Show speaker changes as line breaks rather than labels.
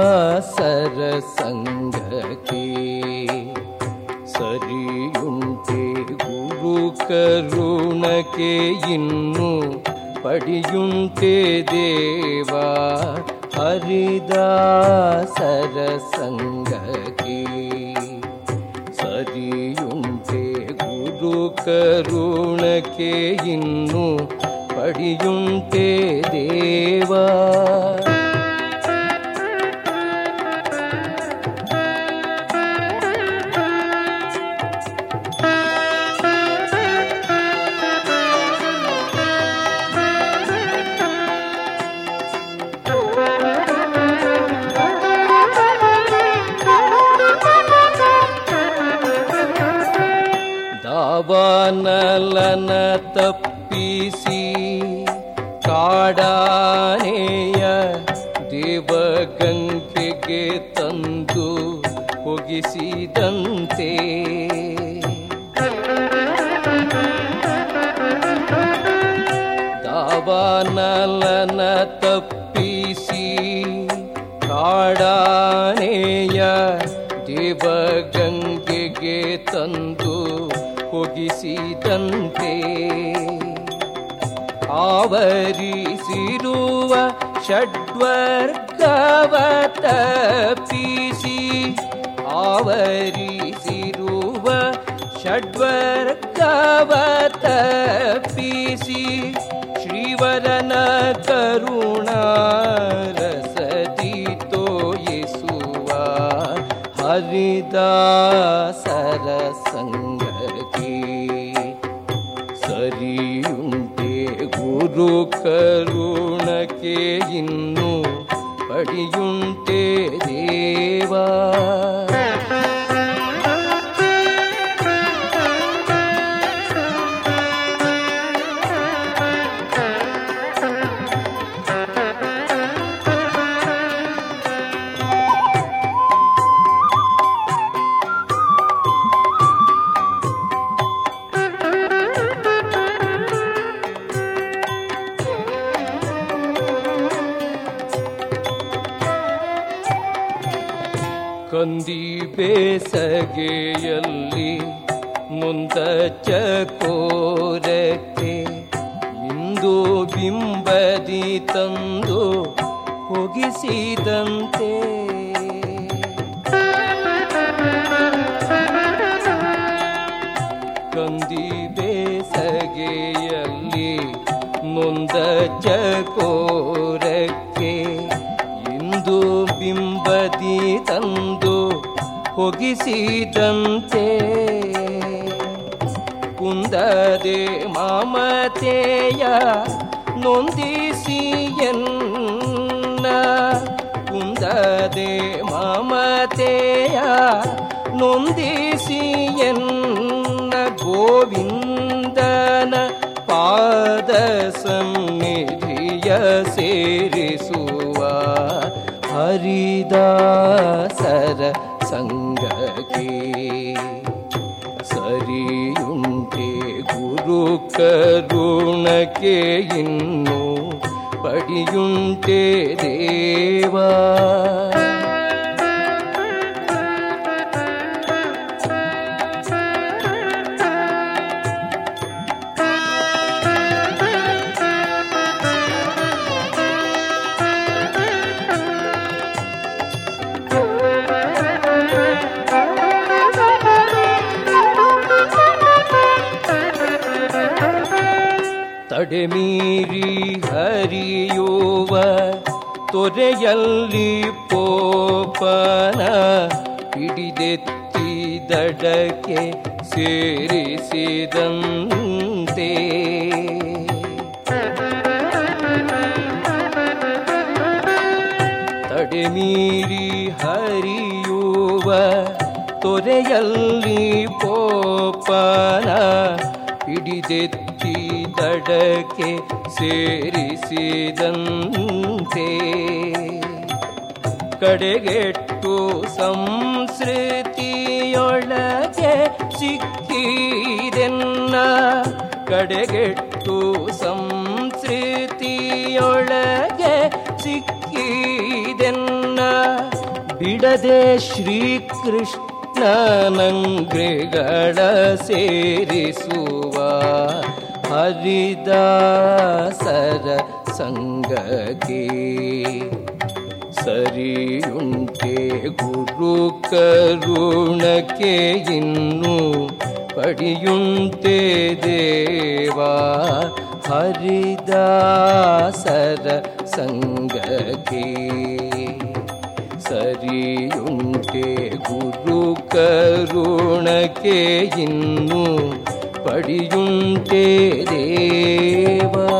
ಹರಿದಾಸರ ಸಂಗಕ್ಕೆ ಸರಿಯುಂಟೆ ಗುರು ಕರುಣಕ್ಕೆ ಇನ್ನು ಪಡಿಯುಂಟೆ ದೇವಾ ಹರಿದಾಸರ ಸಂಗಕ್ಕೆ ಸರಿಯುಂಟೆ ಗುರು ಕರುಣಕ್ಕೆ ಇನ್ನು ಪಡಿಯುಂಟೆ ದೇವಾ ದಾವಾನಲನ ತಪ್ಪಿಸಿ ಕಾಡಾನೆಯ ದೇವಗಂಗೆಗೆ ತಂದು ಹೋಗಿಸಿದಂತೆ. ದಾವಾನಲನ ತಪ್ಪಿಸಿ ಕಾಡಾನೆಯ ದೇವಗಂಗೆಗೆ ಹೋಗಿಸಿದಂತೆ ಆವರಿಸಿರುವ ಷಡ್ವರ್ಗವ ತಪ್ಪಿಸಿ ಆವರಿಸಿರುವ ಷಡ್ವರ್ಗವ ತಪ್ಪಿಸಿ ಶ್ರೀವರನ ಕರುಣಾರಸದಿ ತೋಯಿಸುವ ಹರಿದಾಸರ ಸಂಗತಿ ಸರಿಯುಂಟೆ ಗುರು ಕರುಣಕ್ಕೆ ಇನ್ನು ಪಡಿಯುಂಟೆ ದೇವಾ ಕಂದಿ ಬೇಸಗೆಯಲ್ಲಿ ಮುಂದ ಚಕೋರಕ್ಕೆ ಇಂದು ಬಿಂಬದಿ ತಂದು ಹೋಗಿಸಿದಂತೆ ಕಂದಿ ಬೇಸಗೆಯಲ್ಲಿ ಮುಂದ ಚಕೋರಕ್ಕೆ ಇಂದು ಬಿಂಬದಿ ತಂದು ಹೊಗಿಸಿದಂತೆ. ಕುಂದದೆ ಮಾಮತೆಯ ನೊಂದಿಸಿ ಎನ್ನ. ಕುಂದದೆ ಮಾಮತೆಯ ನೊಂದಿಸಿ ಎನ್ನ ಗೋವಿಂದನ ಪಾದ ಸನ್ನಿಧಿಯ ಸೇರಿಸುವ ഹരിദാസര സംഗകി സരിയുണ്ടേ ഗുരു കരുണകേ ഇന്നു പടിയുണ്ടേ ദേവാ ತಡೆಮೀರಿ ಹರಿಯುವ ತೊರೆಯಲ್ಲಿ ಪೋಪನ ಹಿಡಿದೆತ್ತಿದಡಕ್ಕೆ ಸೇರಿಸಿದಂತೆ. ತಡೆಮೀರಿ ಹರಿಯುವ ತೊರೆಯಲ್ಲಿ ಪೋಪನ ಹಿಡಿದೆತ್ತಿ ದಡಕ್ಕೆ ಸೇರಿಸಿದಂತೆ. ಕಡೆಗೆಟ್ಟು ಸಂಸ್ಕೃತಿಯೊಳಗೆ ಸಿಕ್ಕಿದೆನ್ನ. ಕಡೆಗೆಟ್ಟು ಸಂಸ್ಕೃತಿಯೊಳಗೆ ಸಿಕ್ಕಿದೆನ್ನ. ಬಿಡದೆ ಶ್ರೀಕೃಷ್ಣನಂಗ್ರಿಗಳ ಸೇರಿಸುವ ಹರಿದಾಸರ ಸಂಗಕ್ಕೆ ಸರಿಯುಂಟೆ ಗುರು ಕರುಣಕ್ಕೆ ಇನ್ನು ಪಡಿಯುಂಟೆ ದೇವಾ ಹರಿದಾಸರ ಸಂಗಕ್ಕೆ ಸರಿಯುಂಟೆ ಗುರು ಕರುಣಕ್ಕೆ ಇನ್ನು పడియుంటే దేవా.